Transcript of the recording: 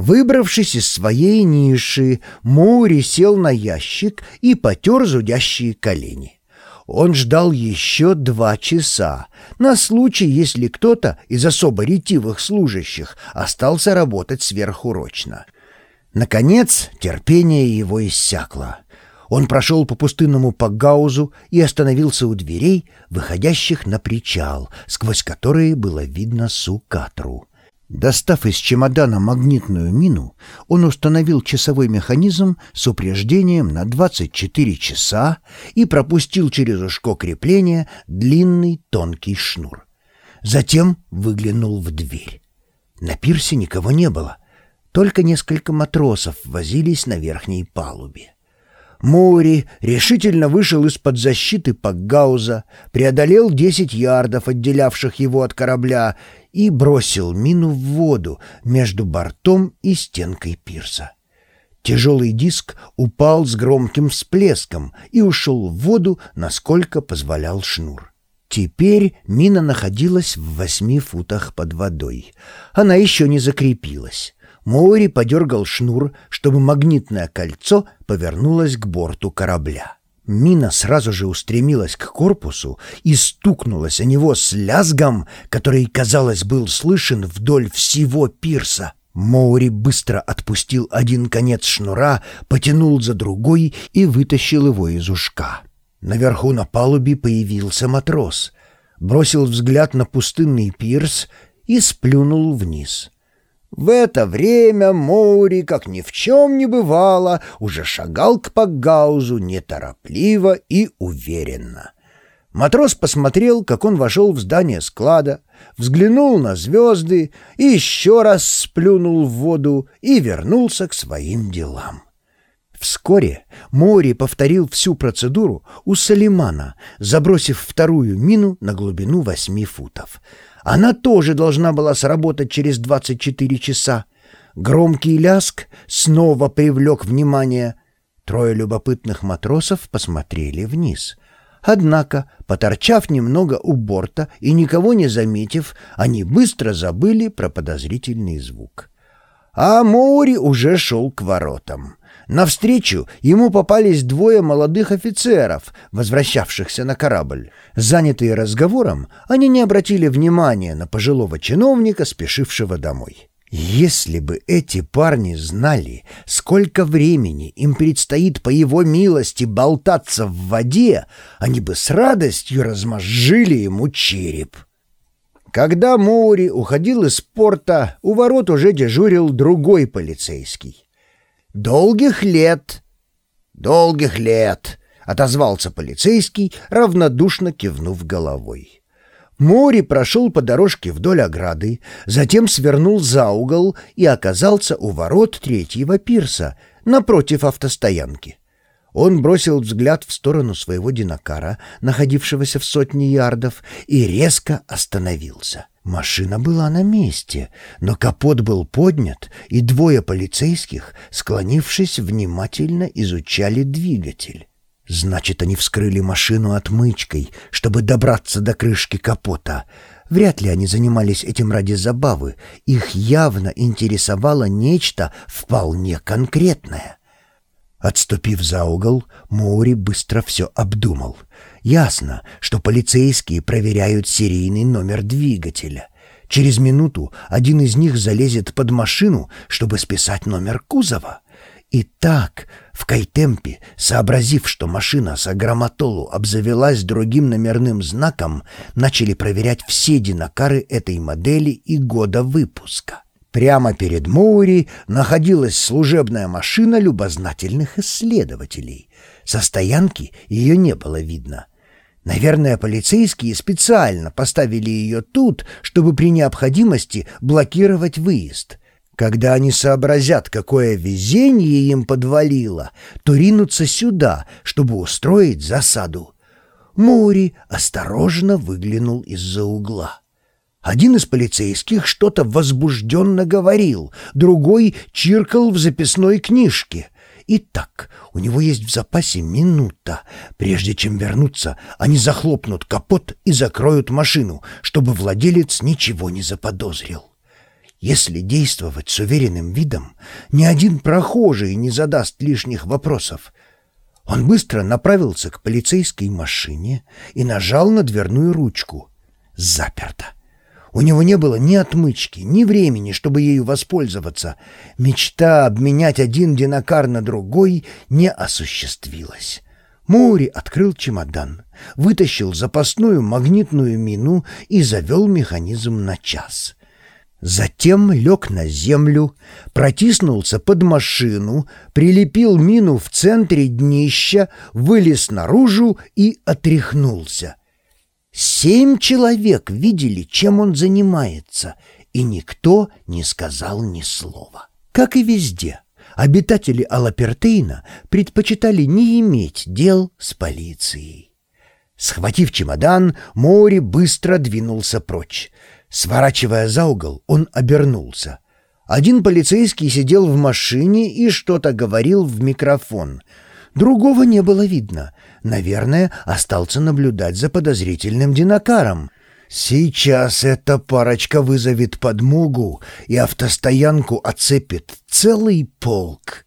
Выбравшись из своей ниши, Моури сел на ящик и потер зудящие колени. Он ждал еще два часа, на случай, если кто-то из особо ретивых служащих остался работать сверхурочно. Наконец, терпение его иссякло. Он прошел по пустынному Пагаузу и остановился у дверей, выходящих на причал, сквозь которые было видно Сукатру. Достав из чемодана магнитную мину, он установил часовой механизм с упреждением на 24 часа и пропустил через ушко крепления длинный тонкий шнур. Затем выглянул в дверь. На пирсе никого не было, только несколько матросов возились на верхней палубе. Моури решительно вышел из-под защиты Пакгауза, преодолел десять ярдов, отделявших его от корабля, и бросил мину в воду между бортом и стенкой пирса. Тяжелый диск упал с громким всплеском и ушел в воду, насколько позволял шнур. Теперь мина находилась в восьми футах под водой. Она еще не закрепилась. Моури подергал шнур, чтобы магнитное кольцо повернулось к борту корабля. Мина сразу же устремилась к корпусу и стукнулась о него с лязгом, который, казалось, был слышен вдоль всего пирса. Моури быстро отпустил один конец шнура, потянул за другой и вытащил его из ушка. Наверху на палубе появился матрос, бросил взгляд на пустынный пирс и сплюнул вниз — в это время Моури, как ни в чем не бывало, уже шагал к Пакгаузу неторопливо и уверенно. Матрос посмотрел, как он вошел в здание склада, взглянул на звезды и еще раз сплюнул в воду и вернулся к своим делам. Вскоре Моури повторил всю процедуру у Салимана, забросив вторую мину на глубину восьми футов — она тоже должна была сработать через 24 часа. Громкий ляск снова привлек внимание. Трое любопытных матросов посмотрели вниз. Однако, поторчав немного у борта и никого не заметив, они быстро забыли про подозрительный звук. А Моури уже шел к воротам. Навстречу ему попались двое молодых офицеров, возвращавшихся на корабль. Занятые разговором, они не обратили внимания на пожилого чиновника, спешившего домой. Если бы эти парни знали, сколько времени им предстоит по его милости болтаться в воде, они бы с радостью размозжили ему череп. Когда Моури уходил из порта, у ворот уже дежурил другой полицейский. «Долгих лет!» «Долгих лет!» — отозвался полицейский, равнодушно кивнув головой. Мори прошел по дорожке вдоль ограды, затем свернул за угол и оказался у ворот третьего пирса, напротив автостоянки. Он бросил взгляд в сторону своего динокара, находившегося в сотне ярдов, и резко остановился. Машина была на месте, но капот был поднят, и двое полицейских, склонившись, внимательно изучали двигатель. Значит, они вскрыли машину отмычкой, чтобы добраться до крышки капота. Вряд ли они занимались этим ради забавы. Их явно интересовало нечто вполне конкретное. Отступив за угол, Моури быстро все обдумал. Ясно, что полицейские проверяют серийный номер двигателя. Через минуту один из них залезет под машину, чтобы списать номер кузова. И так, в Кайтемпе, сообразив, что машина с агроматолу обзавелась другим номерным знаком, начали проверять все динокары этой модели и года выпуска. Прямо перед Моури находилась служебная машина любознательных исследователей. Со стоянки ее не было видно. Наверное, полицейские специально поставили ее тут, чтобы при необходимости блокировать выезд. Когда они сообразят, какое везение им подвалило, то ринутся сюда, чтобы устроить засаду. Моури осторожно выглянул из-за угла. Один из полицейских что-то возбужденно говорил, другой чиркал в записной книжке. Итак, у него есть в запасе минута. Прежде чем вернуться, они захлопнут капот и закроют машину, чтобы владелец ничего не заподозрил. Если действовать с уверенным видом, ни один прохожий не задаст лишних вопросов. Он быстро направился к полицейской машине и нажал на дверную ручку. Заперто. У него не было ни отмычки, ни времени, чтобы ею воспользоваться. Мечта обменять один динокар на другой не осуществилась. Мури открыл чемодан, вытащил запасную магнитную мину и завел механизм на час. Затем лег на землю, протиснулся под машину, прилепил мину в центре днища, вылез наружу и отряхнулся. Семь человек видели, чем он занимается, и никто не сказал ни слова. Как и везде, обитатели Алапертейна предпочитали не иметь дел с полицией. Схватив чемодан, Мори быстро двинулся прочь. Сворачивая за угол, он обернулся. Один полицейский сидел в машине и что-то говорил в микрофон. Другого не было видно. Наверное, остался наблюдать за подозрительным динокаром. Сейчас эта парочка вызовет подмогу и автостоянку оцепит целый полк.